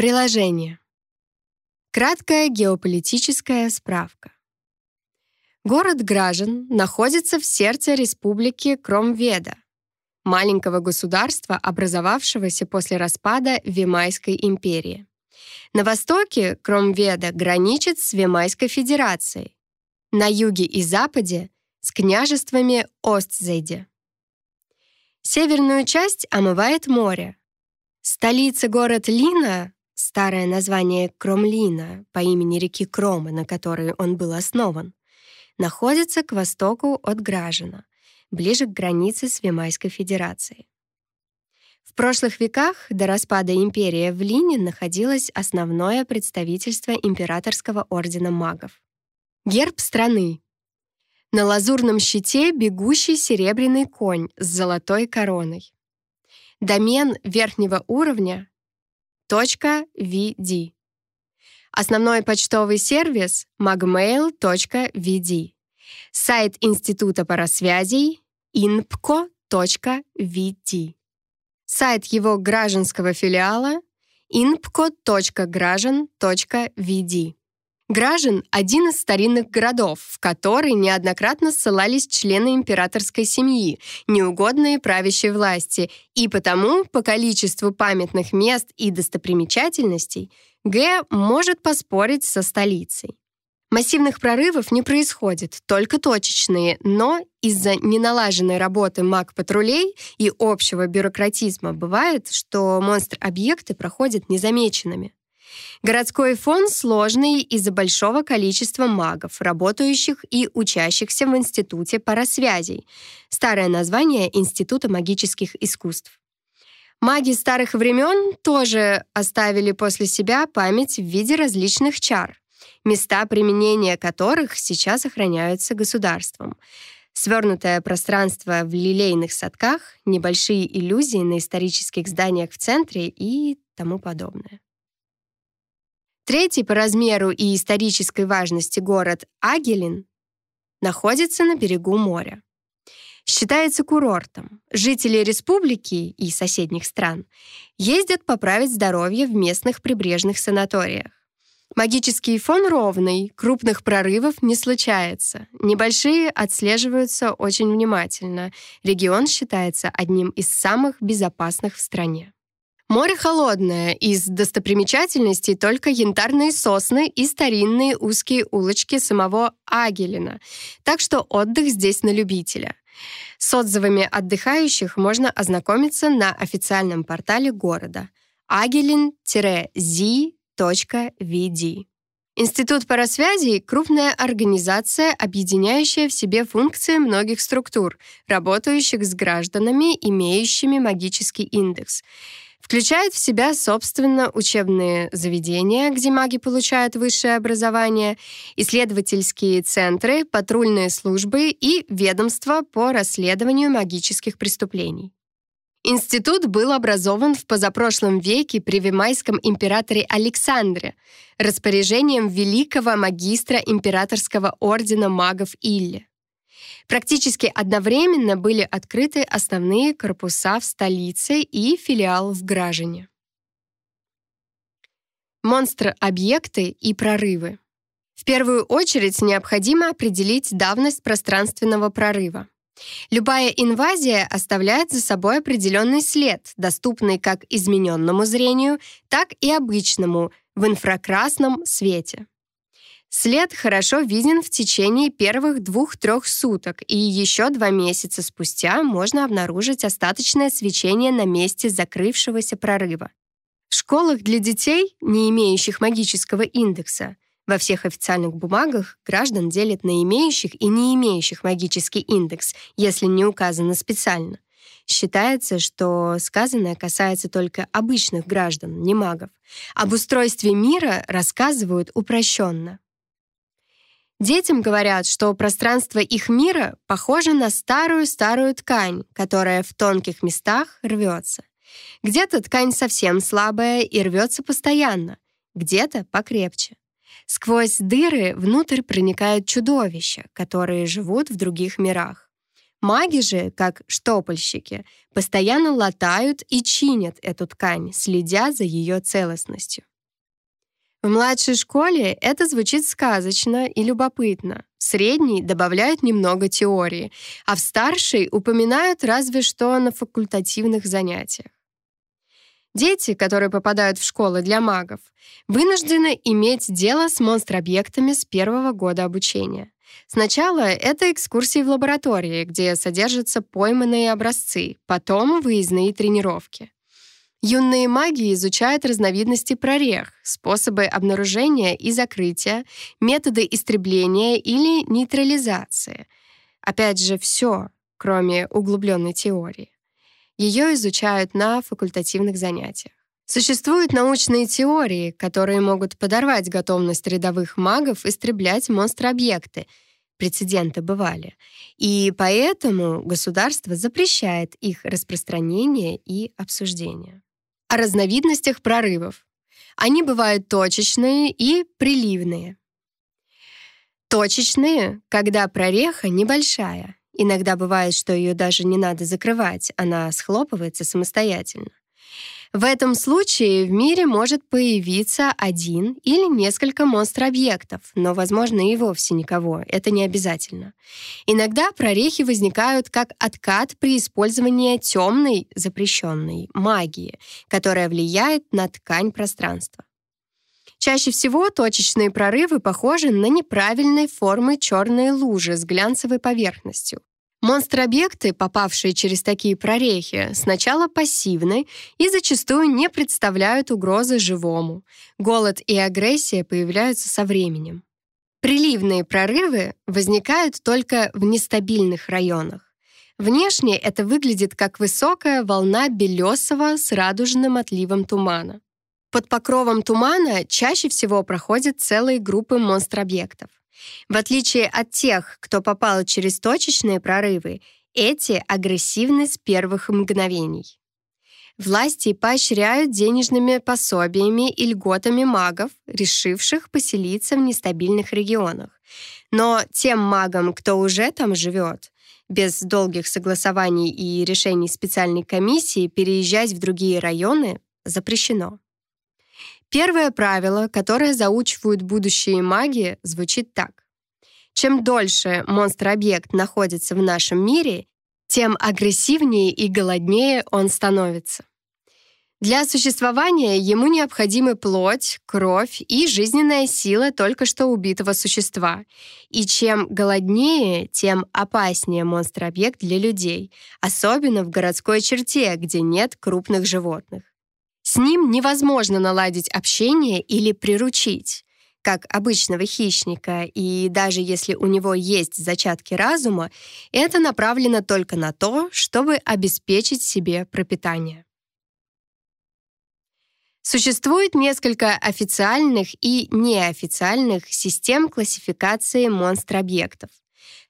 Приложение. Краткая геополитическая справка. Город Гражен находится в сердце республики Кромведа, маленького государства, образовавшегося после распада Вимайской империи. На востоке Кромведа граничит с Вимайской федерацией, на юге и западе — с княжествами Остзейде. Северную часть омывает море. Столица город Лина, старое название Кромлина по имени реки Крома, на которой он был основан, находится к востоку от Гражина, ближе к границе с Вимайской Федерацией. В прошлых веках до распада империи в Лине находилось основное представительство императорского ордена магов. Герб страны. На лазурном щите бегущий серебряный конь с золотой короной. Домен верхнего уровня .vd. Основной почтовый сервис magmail.vd. Сайт Института парасвязей inpco.vd. Сайт его гражданского филиала inpco.grajan.vd. Гражен — один из старинных городов, в который неоднократно ссылались члены императорской семьи, неугодные правящей власти, и потому по количеству памятных мест и достопримечательностей Г может поспорить со столицей. Массивных прорывов не происходит, только точечные, но из-за неналаженной работы маг-патрулей и общего бюрократизма бывает, что монстр-объекты проходят незамеченными. Городской фон сложный из-за большого количества магов, работающих и учащихся в Институте парасвязей, старое название Института магических искусств. Маги старых времен тоже оставили после себя память в виде различных чар, места применения которых сейчас охраняются государством. Свернутое пространство в лилейных садках, небольшие иллюзии на исторических зданиях в центре и тому подобное. Третий по размеру и исторической важности город Агелин находится на берегу моря. Считается курортом. Жители республики и соседних стран ездят поправить здоровье в местных прибрежных санаториях. Магический фон ровный, крупных прорывов не случается. Небольшие отслеживаются очень внимательно. Регион считается одним из самых безопасных в стране. Море холодное, из достопримечательностей только янтарные сосны и старинные узкие улочки самого Агелина, так что отдых здесь на любителя. С отзывами отдыхающих можно ознакомиться на официальном портале города agelin-z.vd. Институт парасвязей — крупная организация, объединяющая в себе функции многих структур, работающих с гражданами, имеющими магический индекс — Включает в себя, собственно, учебные заведения, где маги получают высшее образование, исследовательские центры, патрульные службы и ведомства по расследованию магических преступлений. Институт был образован в позапрошлом веке при Вимайском императоре Александре распоряжением великого магистра императорского ордена магов Илле. Практически одновременно были открыты основные корпуса в столице и филиал в Гражине. Монстр-объекты и прорывы. В первую очередь необходимо определить давность пространственного прорыва. Любая инвазия оставляет за собой определенный след, доступный как измененному зрению, так и обычному в инфракрасном свете. След хорошо виден в течение первых двух-трех суток, и еще два месяца спустя можно обнаружить остаточное свечение на месте закрывшегося прорыва. В школах для детей, не имеющих магического индекса, во всех официальных бумагах граждан делят на имеющих и не имеющих магический индекс, если не указано специально. Считается, что сказанное касается только обычных граждан, не магов. Об устройстве мира рассказывают упрощенно. Детям говорят, что пространство их мира похоже на старую-старую ткань, которая в тонких местах рвется. Где-то ткань совсем слабая и рвется постоянно, где-то покрепче. Сквозь дыры внутрь проникают чудовища, которые живут в других мирах. Маги же, как штопольщики, постоянно латают и чинят эту ткань, следя за ее целостностью. В младшей школе это звучит сказочно и любопытно. В средней добавляют немного теории, а в старшей упоминают разве что на факультативных занятиях. Дети, которые попадают в школы для магов, вынуждены иметь дело с монстр-объектами с первого года обучения. Сначала это экскурсии в лаборатории, где содержатся пойманные образцы, потом выездные тренировки. Юные маги изучают разновидности прорех, способы обнаружения и закрытия, методы истребления или нейтрализации. Опять же, все, кроме углубленной теории. Ее изучают на факультативных занятиях. Существуют научные теории, которые могут подорвать готовность рядовых магов истреблять монстр-объекты. Прецеденты бывали. И поэтому государство запрещает их распространение и обсуждение. О разновидностях прорывов. Они бывают точечные и приливные. Точечные, когда прореха небольшая, Иногда бывает, что ее даже не надо закрывать, она схлопывается самостоятельно. В этом случае в мире может появиться один или несколько монстр-объектов, но, возможно, и вовсе никого. Это не обязательно. Иногда прорехи возникают как откат при использовании темной, запрещенной магии, которая влияет на ткань пространства. Чаще всего точечные прорывы похожи на неправильной формы черные лужи с глянцевой поверхностью. Монстр-объекты, попавшие через такие прорехи, сначала пассивны и зачастую не представляют угрозы живому. Голод и агрессия появляются со временем. Приливные прорывы возникают только в нестабильных районах. Внешне это выглядит как высокая волна белесого с радужным отливом тумана. Под покровом тумана чаще всего проходят целые группы монстр-объектов. В отличие от тех, кто попал через точечные прорывы, эти агрессивны с первых мгновений. Власти поощряют денежными пособиями и льготами магов, решивших поселиться в нестабильных регионах. Но тем магам, кто уже там живет, без долгих согласований и решений специальной комиссии переезжать в другие районы запрещено. Первое правило, которое заучивают будущие маги, звучит так. Чем дольше монстр-объект находится в нашем мире, тем агрессивнее и голоднее он становится. Для существования ему необходимы плоть, кровь и жизненная сила только что убитого существа. И чем голоднее, тем опаснее монстр-объект для людей, особенно в городской черте, где нет крупных животных. С ним невозможно наладить общение или приручить, как обычного хищника, и даже если у него есть зачатки разума, это направлено только на то, чтобы обеспечить себе пропитание. Существует несколько официальных и неофициальных систем классификации монстр-объектов.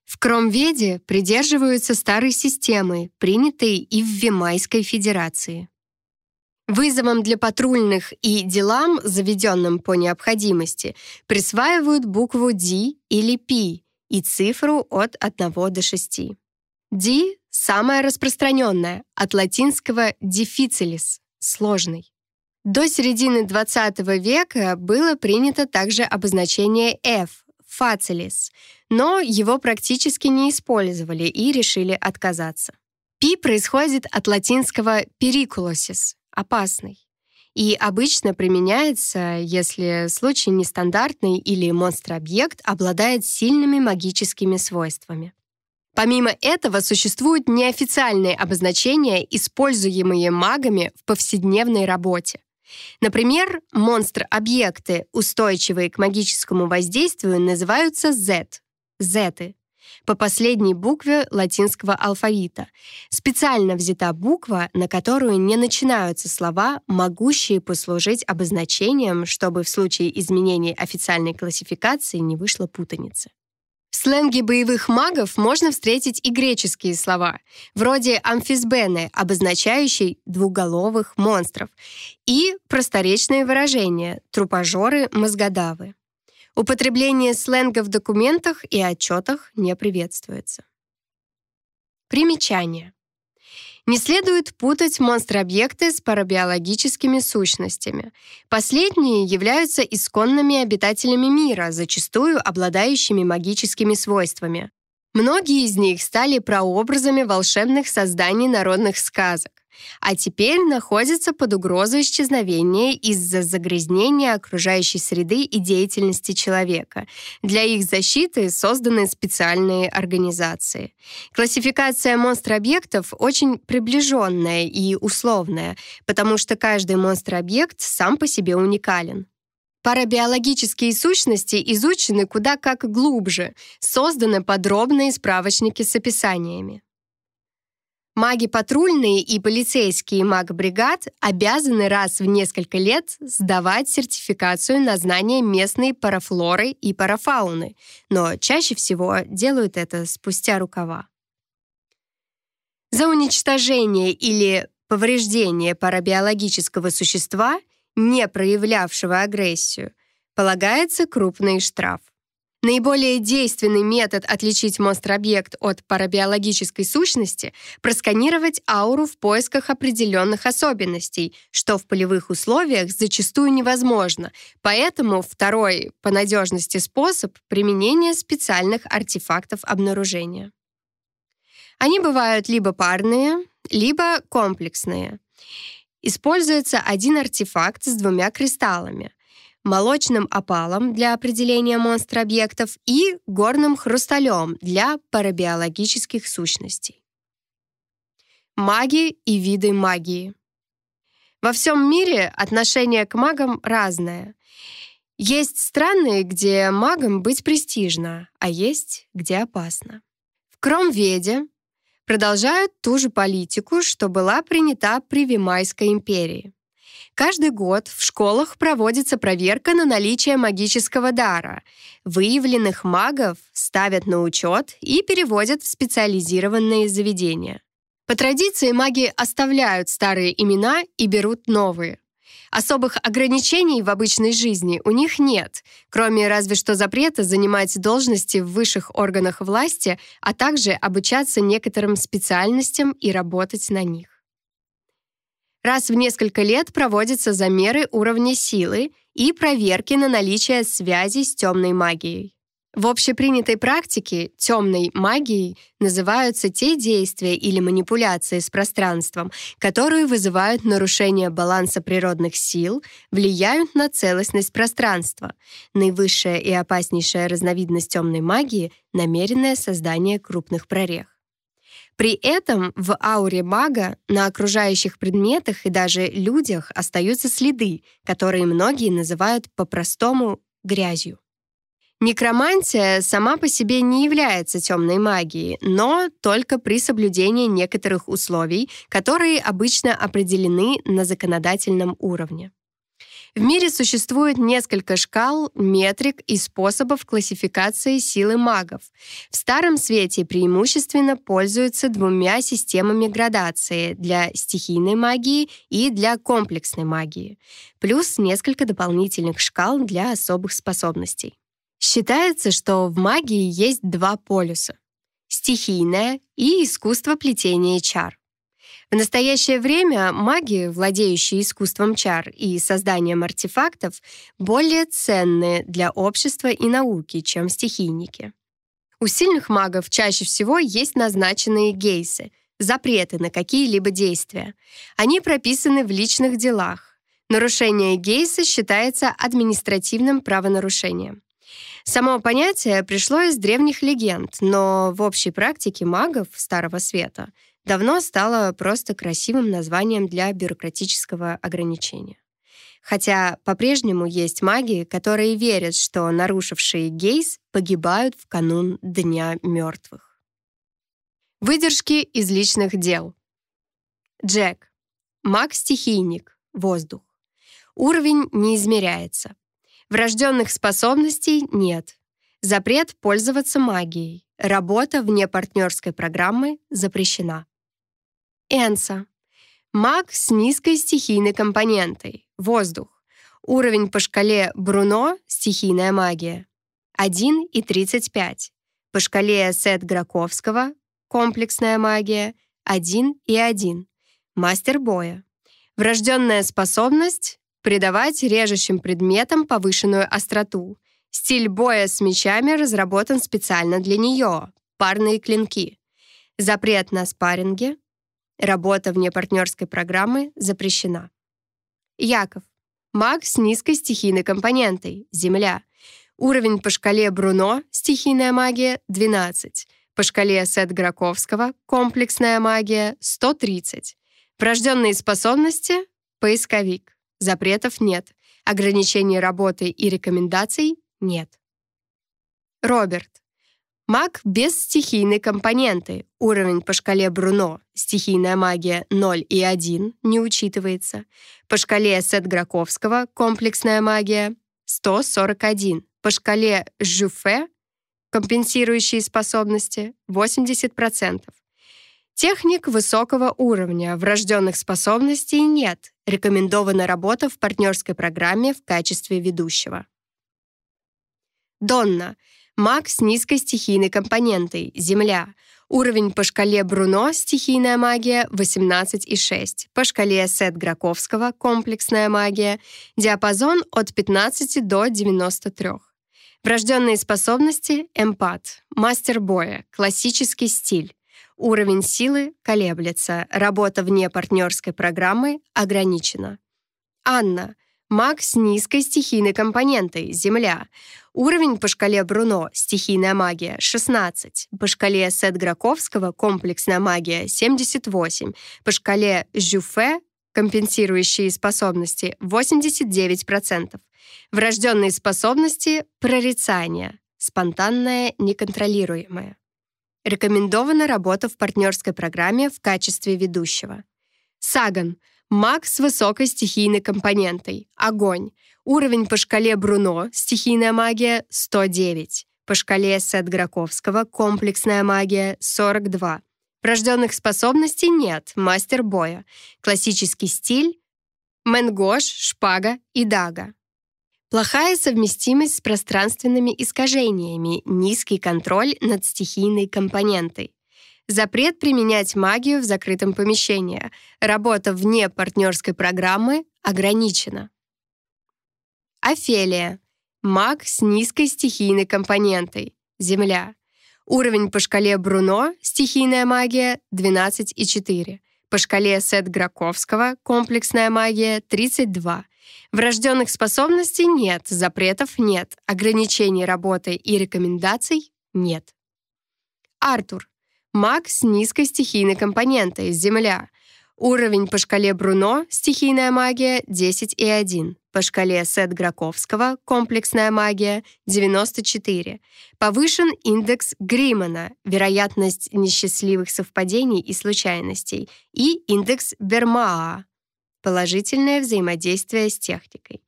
В Кромведе придерживаются старой системы, принятой и в Вимайской Федерации. Вызовам для патрульных и делам, заведенным по необходимости, присваивают букву D или P и цифру от 1 до 6. D — самая распространенная, от латинского difficilis — сложный. До середины XX века было принято также обозначение F — facilis, но его практически не использовали и решили отказаться. P происходит от латинского periculosis опасный и обычно применяется, если случай нестандартный или монстр-объект обладает сильными магическими свойствами. Помимо этого, существуют неофициальные обозначения, используемые магами в повседневной работе. Например, монстр-объекты, устойчивые к магическому воздействию, называются Z — зеты, по последней букве латинского алфавита. Специально взята буква, на которую не начинаются слова, могущие послужить обозначением, чтобы в случае изменения официальной классификации не вышло путаницы. В сленге боевых магов можно встретить и греческие слова, вроде амфисбены, обозначающий двуголовых монстров, и просторечные выражения трупожоры-мозгодавы. Употребление сленга в документах и отчетах не приветствуется. Примечание. Не следует путать монстр-объекты с парабиологическими сущностями. Последние являются исконными обитателями мира, зачастую обладающими магическими свойствами. Многие из них стали прообразами волшебных созданий народных сказок а теперь находятся под угрозой исчезновения из-за загрязнения окружающей среды и деятельности человека. Для их защиты созданы специальные организации. Классификация монстр-объектов очень приближенная и условная, потому что каждый монстр-объект сам по себе уникален. Парабиологические сущности изучены куда как глубже, созданы подробные справочники с описаниями. Маги патрульные и полицейские маг-бригад обязаны раз в несколько лет сдавать сертификацию на знание местной парафлоры и парафауны, но чаще всего делают это спустя рукава. За уничтожение или повреждение парабиологического существа, не проявлявшего агрессию, полагается крупный штраф. Наиболее действенный метод отличить монстр-объект от парабиологической сущности — просканировать ауру в поисках определенных особенностей, что в полевых условиях зачастую невозможно, поэтому второй по надежности способ — применение специальных артефактов обнаружения. Они бывают либо парные, либо комплексные. Используется один артефакт с двумя кристаллами — молочным опалом для определения монстр-объектов и горным хрусталем для парабиологических сущностей. Маги и виды магии. Во всем мире отношение к магам разное. Есть страны, где магам быть престижно, а есть, где опасно. В Кромведе продолжают ту же политику, что была принята при Вимайской империи. Каждый год в школах проводится проверка на наличие магического дара. Выявленных магов ставят на учет и переводят в специализированные заведения. По традиции маги оставляют старые имена и берут новые. Особых ограничений в обычной жизни у них нет, кроме разве что запрета занимать должности в высших органах власти, а также обучаться некоторым специальностям и работать на них. Раз в несколько лет проводятся замеры уровня силы и проверки на наличие связи с темной магией. В общепринятой практике темной магией называются те действия или манипуляции с пространством, которые вызывают нарушение баланса природных сил, влияют на целостность пространства. Наивысшая и опаснейшая разновидность темной магии — намеренное создание крупных прорех. При этом в ауре мага на окружающих предметах и даже людях остаются следы, которые многие называют по-простому грязью. Некромантия сама по себе не является темной магией, но только при соблюдении некоторых условий, которые обычно определены на законодательном уровне. В мире существует несколько шкал, метрик и способов классификации силы магов. В Старом Свете преимущественно пользуются двумя системами градации для стихийной магии и для комплексной магии, плюс несколько дополнительных шкал для особых способностей. Считается, что в магии есть два полюса — стихийное и искусство плетения чар. В настоящее время маги, владеющие искусством чар и созданием артефактов, более ценны для общества и науки, чем стихийники. У сильных магов чаще всего есть назначенные гейсы, запреты на какие-либо действия. Они прописаны в личных делах. Нарушение гейса считается административным правонарушением. Само понятие пришло из древних легенд, но в общей практике магов Старого Света — давно стало просто красивым названием для бюрократического ограничения. Хотя по-прежнему есть маги, которые верят, что нарушившие гейс погибают в канун Дня мертвых. Выдержки из личных дел. Джек. Маг-стихийник. Воздух. Уровень не измеряется. Врожденных способностей нет. Запрет пользоваться магией. Работа вне партнерской программы запрещена. Энса. Маг с низкой стихийной компонентой. Воздух. Уровень по шкале Бруно — стихийная магия. 1 и 35. По шкале Сет Граковского комплексная магия 1 и 1. Мастер боя. Врожденная способность — придавать режущим предметам повышенную остроту. Стиль боя с мечами разработан специально для нее. Парные клинки. Запрет на спарринге. Работа вне партнерской программы запрещена. Яков. Маг с низкой стихийной компонентой. Земля. Уровень по шкале Бруно «Стихийная магия» — 12. По шкале Сет Граковского «Комплексная магия» — 130. Врожденные способности — поисковик. Запретов нет. Ограничений работы и рекомендаций нет. Роберт. Маг без стихийной компоненты. Уровень по шкале Бруно. Стихийная магия 0 и 1 не учитывается. По шкале Сет Граковского комплексная магия 141. По шкале Жюфе компенсирующие способности 80%. Техник высокого уровня, врожденных способностей нет. Рекомендована работа в партнерской программе в качестве ведущего. Донна — Маг с низкой стихийной компонентой — Земля. Уровень по шкале Бруно «Стихийная магия» 18,6. По шкале Сет Граковского «Комплексная магия» диапазон от 15 до 93. Врожденные способности — эмпат, мастер боя, классический стиль. Уровень силы колеблется, работа вне партнерской программы ограничена. Анна — Маг с низкой стихийной компонентой — Земля. Уровень по шкале Бруно — стихийная магия — 16. По шкале Сет Граковского — комплексная магия — 78. По шкале Жюфе — компенсирующие способности — 89%. Врожденные способности — прорицание, спонтанное, неконтролируемое. Рекомендована работа в партнерской программе в качестве ведущего. Саган — Маг с высокой стихийной компонентой. Огонь. Уровень по шкале Бруно. Стихийная магия 109. По шкале Сет Граковского. Комплексная магия 42. Врожденных способностей нет. Мастер боя. Классический стиль. Менгош, шпага и дага. Плохая совместимость с пространственными искажениями, низкий контроль над стихийной компонентой. Запрет применять магию в закрытом помещении. Работа вне партнерской программы ограничена. Офелия. Маг с низкой стихийной компонентой. Земля. Уровень по шкале Бруно «Стихийная магия» 12,4. По шкале Сет Граковского «Комплексная магия» 32. Врожденных способностей нет, запретов нет, ограничений работы и рекомендаций нет. Артур. Маг с низкой стихийной компонентой — Земля. Уровень по шкале Бруно «Стихийная магия» 10,1. По шкале Сет Граковского «Комплексная магия» 94. Повышен индекс Гримана «Вероятность несчастливых совпадений и случайностей» и индекс Бермаа «Положительное взаимодействие с техникой».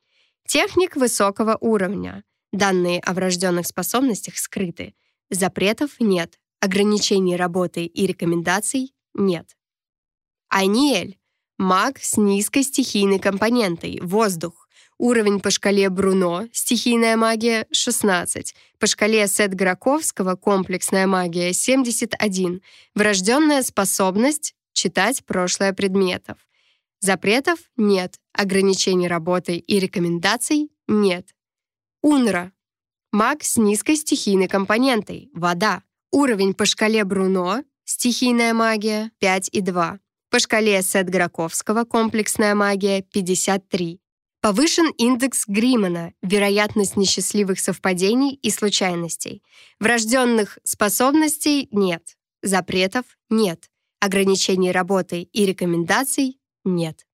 Техник высокого уровня. Данные о врожденных способностях скрыты. Запретов нет. Ограничений работы и рекомендаций нет. Айниэль — маг с низкой стихийной компонентой, воздух. Уровень по шкале Бруно, стихийная магия — 16. По шкале Сет Граковского, комплексная магия — 71. Врожденная способность — читать прошлое предметов. Запретов нет, ограничений работы и рекомендаций нет. Унра — маг с низкой стихийной компонентой, вода. Уровень по шкале Бруно, стихийная магия, 5,2. По шкале Сет Граковского, комплексная магия, 53. Повышен индекс Гримана, вероятность несчастливых совпадений и случайностей. Врожденных способностей нет. Запретов нет. Ограничений работы и рекомендаций нет.